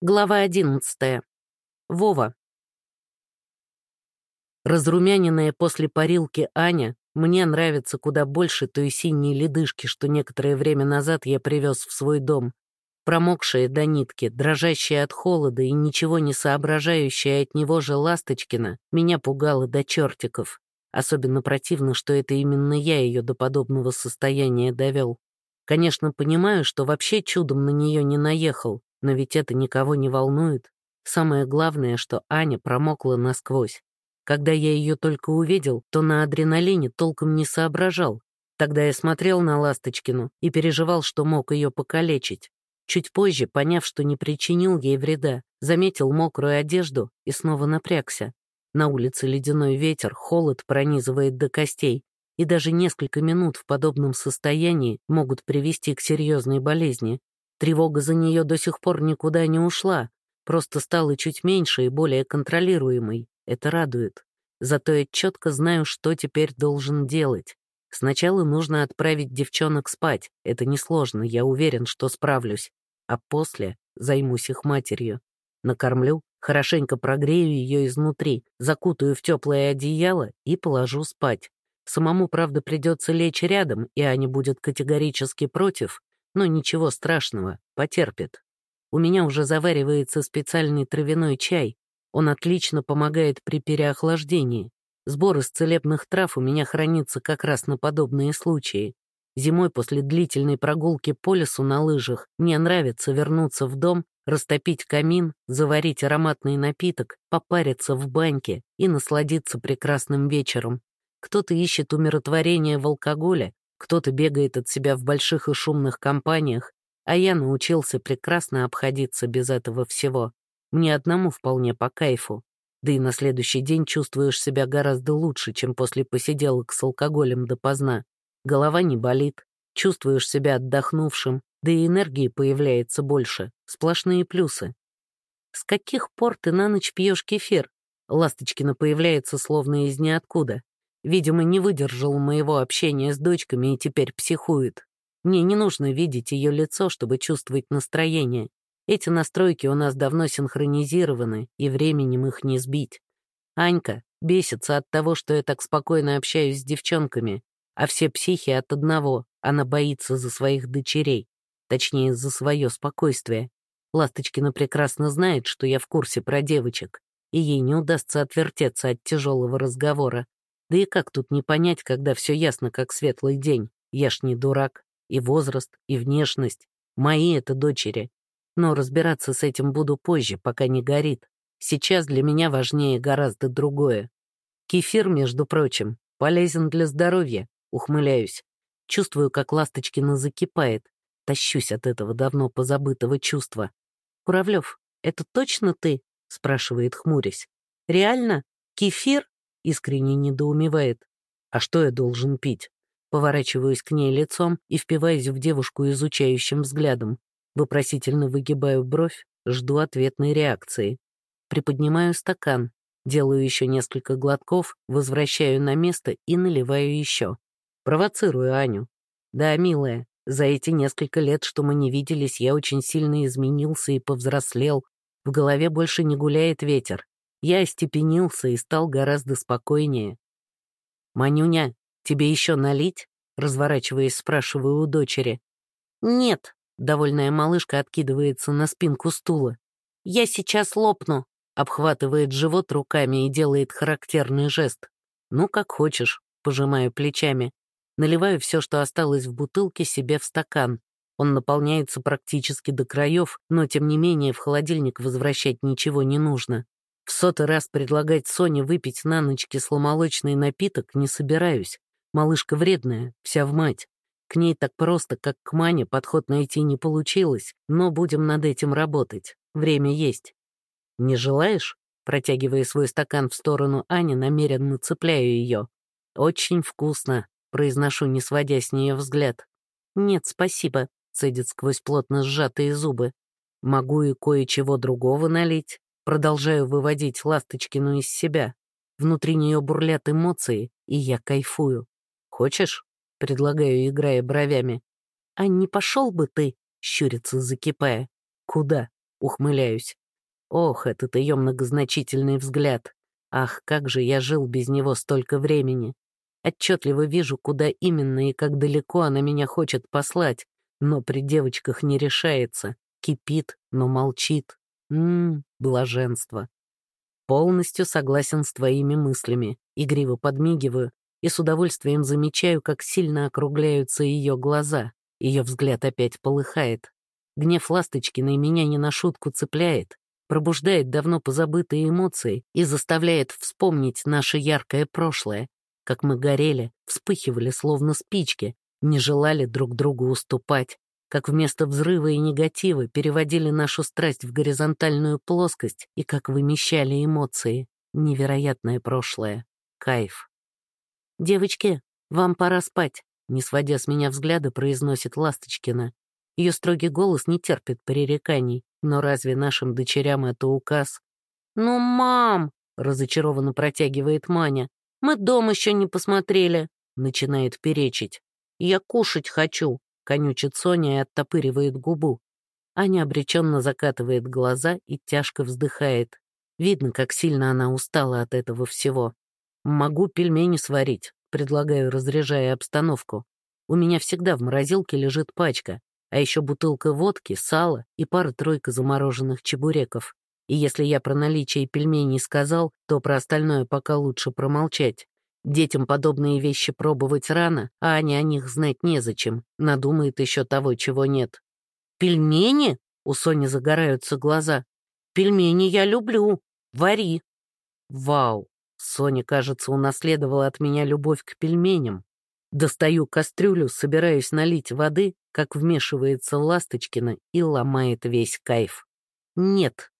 Глава одиннадцатая. Вова. Разрумяненная после парилки Аня мне нравится куда больше той синей ледышки, что некоторое время назад я привез в свой дом. Промокшая до нитки, дрожащая от холода и ничего не соображающая от него же Ласточкина меня пугала до чертиков. Особенно противно, что это именно я ее до подобного состояния довел. Конечно, понимаю, что вообще чудом на нее не наехал, но ведь это никого не волнует. Самое главное, что Аня промокла насквозь. Когда я ее только увидел, то на адреналине толком не соображал. Тогда я смотрел на Ласточкину и переживал, что мог ее покалечить. Чуть позже, поняв, что не причинил ей вреда, заметил мокрую одежду и снова напрягся. На улице ледяной ветер, холод пронизывает до костей, и даже несколько минут в подобном состоянии могут привести к серьезной болезни. Тревога за нее до сих пор никуда не ушла, просто стала чуть меньше и более контролируемой. Это радует. Зато я четко знаю, что теперь должен делать. Сначала нужно отправить девчонок спать. Это несложно, я уверен, что справлюсь. А после займусь их матерью. Накормлю, хорошенько прогрею ее изнутри, закутаю в теплое одеяло и положу спать. Самому, правда, придется лечь рядом, и Аня будет категорически против, но ничего страшного, потерпит. У меня уже заваривается специальный травяной чай. Он отлично помогает при переохлаждении. Сбор из целебных трав у меня хранится как раз на подобные случаи. Зимой после длительной прогулки по лесу на лыжах мне нравится вернуться в дом, растопить камин, заварить ароматный напиток, попариться в баньке и насладиться прекрасным вечером. Кто-то ищет умиротворение в алкоголе, кто-то бегает от себя в больших и шумных компаниях, а я научился прекрасно обходиться без этого всего. Мне одному вполне по кайфу. Да и на следующий день чувствуешь себя гораздо лучше, чем после посиделок с алкоголем допоздна. Голова не болит, чувствуешь себя отдохнувшим, да и энергии появляется больше. Сплошные плюсы. «С каких пор ты на ночь пьешь кефир?» Ласточкина появляется словно из ниоткуда. Видимо, не выдержал моего общения с дочками и теперь психует. Мне не нужно видеть ее лицо, чтобы чувствовать настроение. Эти настройки у нас давно синхронизированы, и временем их не сбить. Анька бесится от того, что я так спокойно общаюсь с девчонками, а все психи от одного, она боится за своих дочерей, точнее, за свое спокойствие. Ласточкина прекрасно знает, что я в курсе про девочек, и ей не удастся отвертеться от тяжелого разговора. Да и как тут не понять, когда все ясно, как светлый день? Я ж не дурак. И возраст, и внешность. Мои это дочери. Но разбираться с этим буду позже, пока не горит. Сейчас для меня важнее гораздо другое. Кефир, между прочим, полезен для здоровья, ухмыляюсь. Чувствую, как Ласточкина закипает. Тащусь от этого давно позабытого чувства. «Куравлев, это точно ты?» — спрашивает, хмурясь. «Реально? Кефир?» Искренне недоумевает. «А что я должен пить?» Поворачиваюсь к ней лицом и впиваюсь в девушку изучающим взглядом. Вопросительно выгибаю бровь, жду ответной реакции. Приподнимаю стакан, делаю еще несколько глотков, возвращаю на место и наливаю еще. Провоцирую Аню. «Да, милая, за эти несколько лет, что мы не виделись, я очень сильно изменился и повзрослел. В голове больше не гуляет ветер. Я остепенился и стал гораздо спокойнее. «Манюня, тебе еще налить?» Разворачиваясь, спрашиваю у дочери. «Нет», — довольная малышка откидывается на спинку стула. «Я сейчас лопну», — обхватывает живот руками и делает характерный жест. «Ну, как хочешь», — пожимаю плечами. Наливаю все, что осталось в бутылке, себе в стакан. Он наполняется практически до краев, но, тем не менее, в холодильник возвращать ничего не нужно. В сотый раз предлагать Соне выпить на ночь кисломолочный напиток не собираюсь. Малышка вредная, вся в мать. К ней так просто, как к Мане, подход найти не получилось, но будем над этим работать. Время есть. «Не желаешь?» Протягивая свой стакан в сторону Ани, намеренно цепляю ее. «Очень вкусно», — произношу, не сводя с нее взгляд. «Нет, спасибо», — цедит сквозь плотно сжатые зубы. «Могу и кое-чего другого налить». Продолжаю выводить Ласточкину из себя. Внутри нее бурлят эмоции, и я кайфую. «Хочешь?» — предлагаю, играя бровями. «А не пошел бы ты?» — щурится, закипая. «Куда?» ухмыляюсь. Ох, этот ее многозначительный взгляд. Ах, как же я жил без него столько времени. Отчетливо вижу, куда именно и как далеко она меня хочет послать, но при девочках не решается, кипит, но молчит. Ммм, блаженство. Полностью согласен с твоими мыслями, игриво подмигиваю и с удовольствием замечаю, как сильно округляются ее глаза. Ее взгляд опять полыхает. Гнев Ласточкиной меня не на шутку цепляет, пробуждает давно позабытые эмоции и заставляет вспомнить наше яркое прошлое, как мы горели, вспыхивали словно спички, не желали друг другу уступать, как вместо взрыва и негатива переводили нашу страсть в горизонтальную плоскость и как вымещали эмоции. Невероятное прошлое. Кайф. «Девочки, вам пора спать», — не сводя с меня взгляда, произносит Ласточкина. Ее строгий голос не терпит пререканий, но разве нашим дочерям это указ? «Ну, мам!» — разочарованно протягивает Маня. «Мы дом еще не посмотрели», — начинает перечить. «Я кушать хочу», — конючит Соня и оттопыривает губу. Аня обреченно закатывает глаза и тяжко вздыхает. Видно, как сильно она устала от этого всего. «Могу пельмени сварить», — предлагаю, разряжая обстановку. «У меня всегда в морозилке лежит пачка, а еще бутылка водки, сала и пара-тройка замороженных чебуреков. И если я про наличие пельменей сказал, то про остальное пока лучше промолчать. Детям подобные вещи пробовать рано, а Ане о них знать незачем. Надумает еще того, чего нет. «Пельмени?» — у Сони загораются глаза. «Пельмени я люблю. Вари». «Вау!» — Соня, кажется, унаследовала от меня любовь к пельменям. Достаю кастрюлю, собираюсь налить воды, как вмешивается Ласточкина и ломает весь кайф. «Нет»,